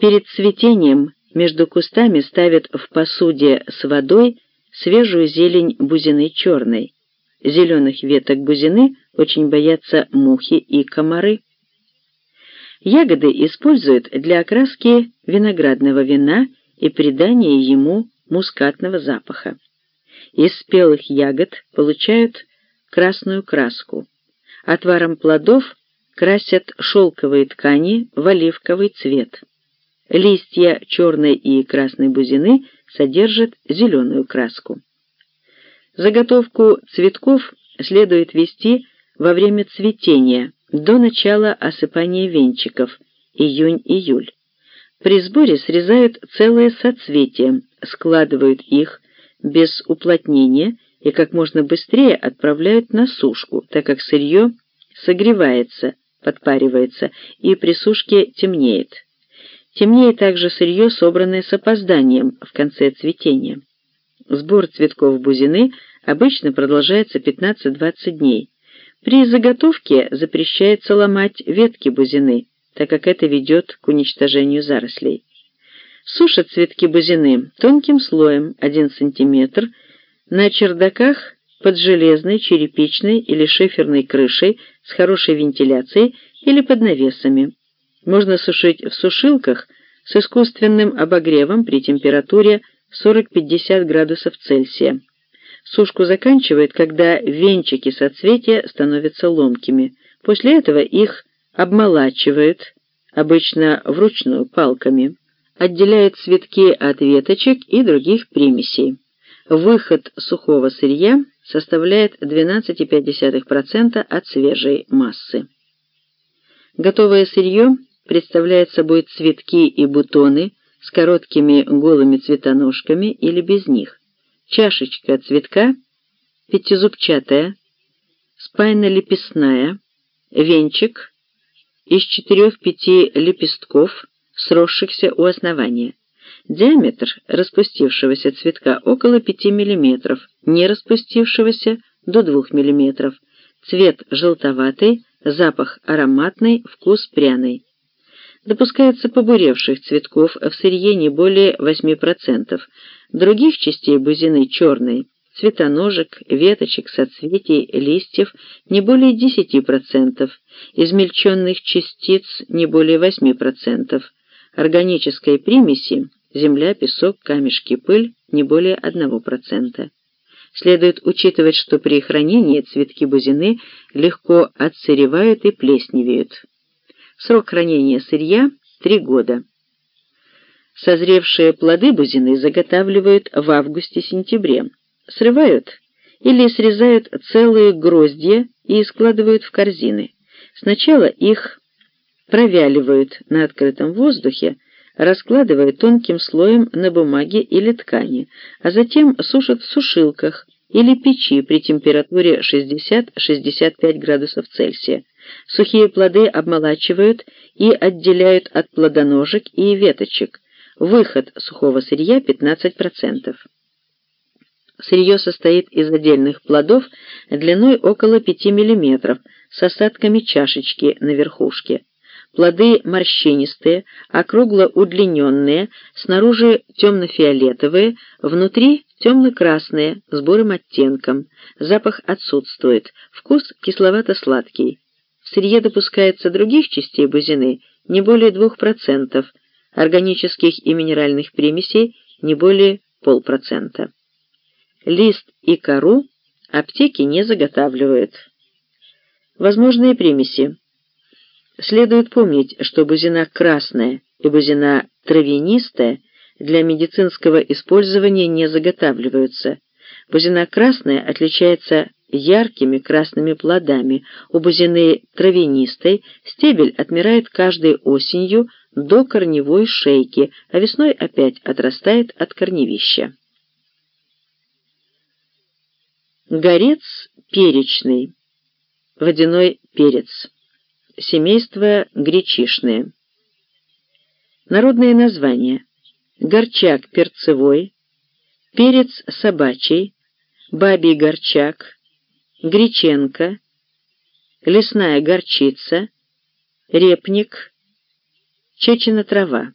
Перед цветением между кустами ставят в посуде с водой свежую зелень бузины черной. Зеленых веток бузины очень боятся мухи и комары. Ягоды используют для окраски виноградного вина и придания ему мускатного запаха. Из спелых ягод получают красную краску. Отваром плодов красят шелковые ткани в оливковый цвет. Листья черной и красной бузины содержат зеленую краску. Заготовку цветков следует вести во время цветения, до начала осыпания венчиков, июнь-июль. При сборе срезают целые соцветия, складывают их без уплотнения и как можно быстрее отправляют на сушку, так как сырье согревается, подпаривается и при сушке темнеет. Темнеет также сырье, собранное с опозданием в конце цветения. Сбор цветков бузины обычно продолжается 15-20 дней. При заготовке запрещается ломать ветки бузины, так как это ведет к уничтожению зарослей. Сушат цветки бузины тонким слоем 1 см на чердаках под железной, черепичной или шиферной крышей с хорошей вентиляцией или под навесами. Можно сушить в сушилках с искусственным обогревом при температуре 40-50 градусов Цельсия. Сушку заканчивает, когда венчики соцветия становятся ломкими. После этого их обмолачивают, обычно вручную палками, отделяют цветки от веточек и других примесей. Выход сухого сырья составляет 12,5% от свежей массы. Готовое сырье представляет собой цветки и бутоны с короткими голыми цветоножками или без них, чашечка цветка пятизубчатая, спайно-лепестная, венчик из четырех-пяти лепестков, сросшихся у основания. Диаметр распустившегося цветка около 5 мм, не распустившегося до 2 мм. Цвет желтоватый, запах ароматный, вкус пряный. Допускается побуревших цветков в сырье не более 8%, других частей бузины черной, цветоножек, веточек, соцветий, листьев не более 10%, измельченных частиц не более 8%, органической примеси земля, песок, камешки, пыль не более 1%. Следует учитывать, что при хранении цветки бузины легко отсыревают и плесневеют. Срок хранения сырья – 3 года. Созревшие плоды бузины заготавливают в августе-сентябре, срывают или срезают целые гроздья и складывают в корзины. Сначала их провяливают на открытом воздухе, раскладывая тонким слоем на бумаге или ткани, а затем сушат в сушилках или печи при температуре 60-65 градусов Цельсия. Сухие плоды обмолачивают и отделяют от плодоножек и веточек. Выход сухого сырья 15%. Сырье состоит из отдельных плодов длиной около 5 мм с осадками чашечки на верхушке. Плоды морщинистые, округло-удлиненные, снаружи темно-фиолетовые, внутри темно-красные, с бурым оттенком. Запах отсутствует, вкус кисловато-сладкий. В сырье допускается других частей бузины не более 2%, органических и минеральных примесей не более полпроцента. Лист и кору аптеки не заготавливают. Возможные примеси. Следует помнить, что бузина красная и бузина травянистая для медицинского использования не заготавливаются. Бузина красная отличается яркими красными плодами. У бузины травянистой стебель отмирает каждой осенью до корневой шейки, а весной опять отрастает от корневища. Горец перечный. Водяной перец. Семейство гречишные. Народные названия. Горчак перцевой, перец собачий, бабий горчак, греченка, лесная горчица, репник, чечена трава.